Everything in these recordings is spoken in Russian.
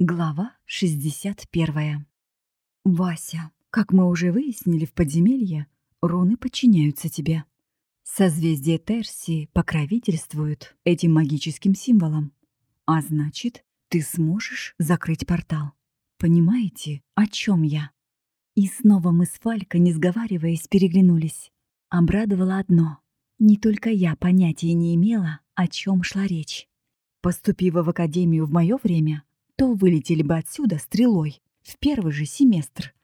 Глава 61. Вася, как мы уже выяснили в подземелье, руны подчиняются тебе. Созвездие Терсии покровительствуют этим магическим символом. А значит, ты сможешь закрыть портал. Понимаете, о чем я? И снова мы с Фалько, не сговариваясь, переглянулись. Обрадовало одно. Не только я понятия не имела, о чем шла речь. Поступив в академию в мое время, то вылетели бы отсюда стрелой в первый же семестр.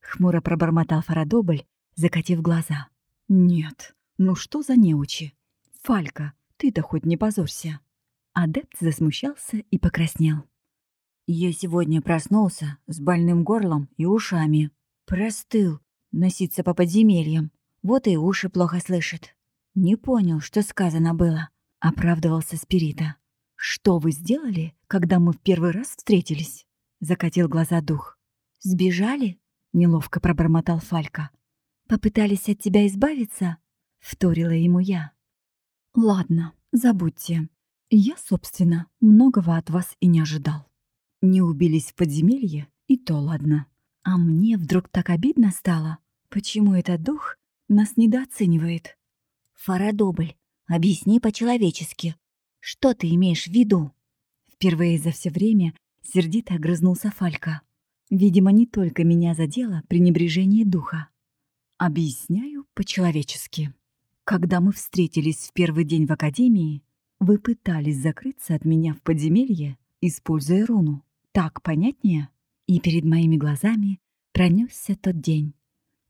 Хмуро пробормотал Фарадобль, закатив глаза. «Нет, ну что за неучи? Фалька, ты-то хоть не позорься». Адепт засмущался и покраснел. «Я сегодня проснулся с больным горлом и ушами. Простыл, носиться по подземельям. Вот и уши плохо слышат. Не понял, что сказано было», — оправдывался Спирита. «Что вы сделали, когда мы в первый раз встретились?» — закатил глаза дух. «Сбежали?» — неловко пробормотал Фалька. «Попытались от тебя избавиться?» — вторила ему я. «Ладно, забудьте. Я, собственно, многого от вас и не ожидал. Не убились в подземелье, и то ладно. А мне вдруг так обидно стало. Почему этот дух нас недооценивает?» «Фарадобль, объясни по-человечески, что ты имеешь в виду?» Впервые за все время сердито огрызнулся Фалька. Видимо, не только меня задело пренебрежение духа. Объясняю по-человечески. Когда мы встретились в первый день в академии, вы пытались закрыться от меня в подземелье, используя руну. Так понятнее? И перед моими глазами пронесся тот день.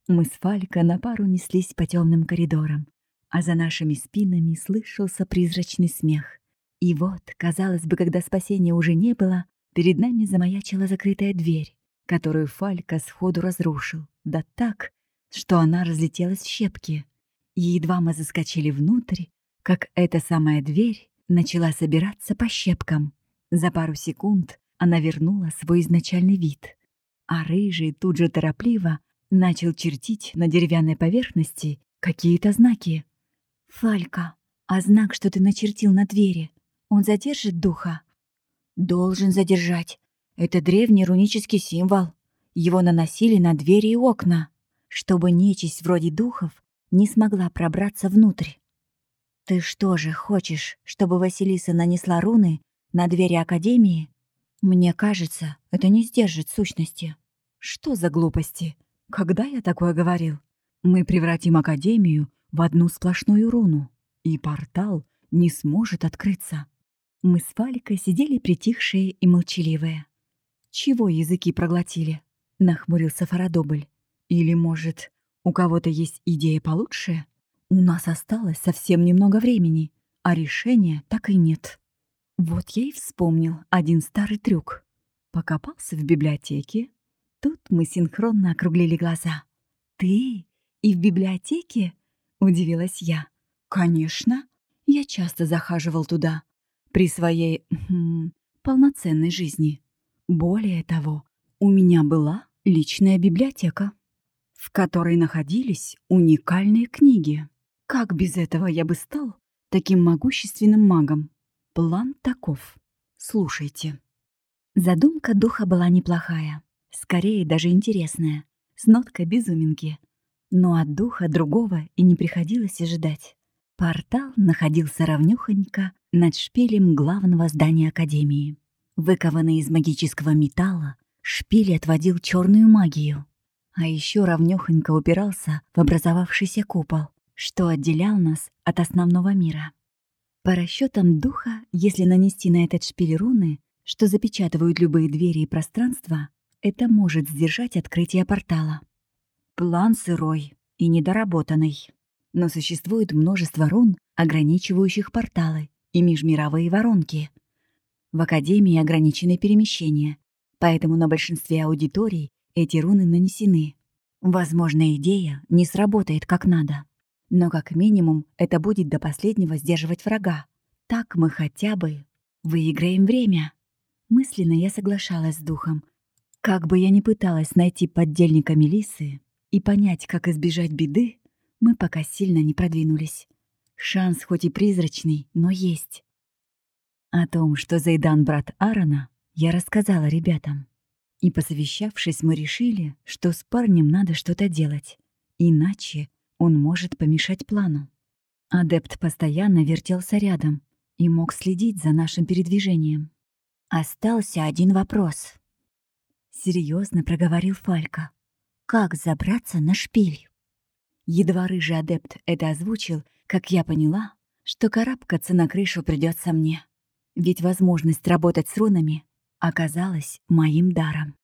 Мы с Фалька на пару неслись по темным коридорам, а за нашими спинами слышался призрачный смех. И вот, казалось бы, когда спасения уже не было, перед нами замаячила закрытая дверь, которую Фалька сходу разрушил, да так, что она разлетелась в щепки. И едва мы заскочили внутрь, как эта самая дверь начала собираться по щепкам. За пару секунд она вернула свой изначальный вид, а рыжий тут же торопливо начал чертить на деревянной поверхности какие-то знаки. «Фалька, а знак, что ты начертил на двери, он задержит духа? Должен задержать. Это древний рунический символ. Его наносили на двери и окна, чтобы нечисть вроде духов не смогла пробраться внутрь. Ты что же хочешь, чтобы Василиса нанесла руны на двери Академии? Мне кажется, это не сдержит сущности. Что за глупости? Когда я такое говорил? Мы превратим Академию в одну сплошную руну, и портал не сможет открыться. Мы с Фаликой сидели притихшие и молчаливые. «Чего языки проглотили?» — нахмурился Фарадобль. «Или, может, у кого-то есть идея получше? У нас осталось совсем немного времени, а решения так и нет». Вот я и вспомнил один старый трюк. Покопался в библиотеке. Тут мы синхронно округлили глаза. «Ты? И в библиотеке?» — удивилась я. «Конечно. Я часто захаживал туда при своей хм, полноценной жизни. Более того, у меня была личная библиотека, в которой находились уникальные книги. Как без этого я бы стал таким могущественным магом? План таков. Слушайте. Задумка духа была неплохая, скорее даже интересная, с ноткой безуминки. Но от духа другого и не приходилось ожидать. Портал находился ровнёхонько над шпилем главного здания Академии. Выкованный из магического металла, шпиль отводил черную магию. А еще ровнёхонько упирался в образовавшийся купол, что отделял нас от основного мира. По расчетам духа, если нанести на этот шпиль руны, что запечатывают любые двери и пространства, это может сдержать открытие портала. План сырой и недоработанный. Но существует множество рун, ограничивающих порталы и межмировые воронки. В Академии ограничены перемещения, поэтому на большинстве аудиторий эти руны нанесены. Возможно, идея не сработает как надо. Но как минимум это будет до последнего сдерживать врага. Так мы хотя бы выиграем время. Мысленно я соглашалась с духом. Как бы я ни пыталась найти поддельника Мелисы и понять, как избежать беды, мы пока сильно не продвинулись. Шанс хоть и призрачный, но есть. О том, что Зайдан брат Аарона, я рассказала ребятам. И посовещавшись, мы решили, что с парнем надо что-то делать. Иначе он может помешать плану. Адепт постоянно вертелся рядом и мог следить за нашим передвижением. «Остался один вопрос», — серьезно проговорил Фалька. «Как забраться на шпиль?» Едва рыжий адепт это озвучил, как я поняла, что карабкаться на крышу придется мне. Ведь возможность работать с рунами оказалась моим даром.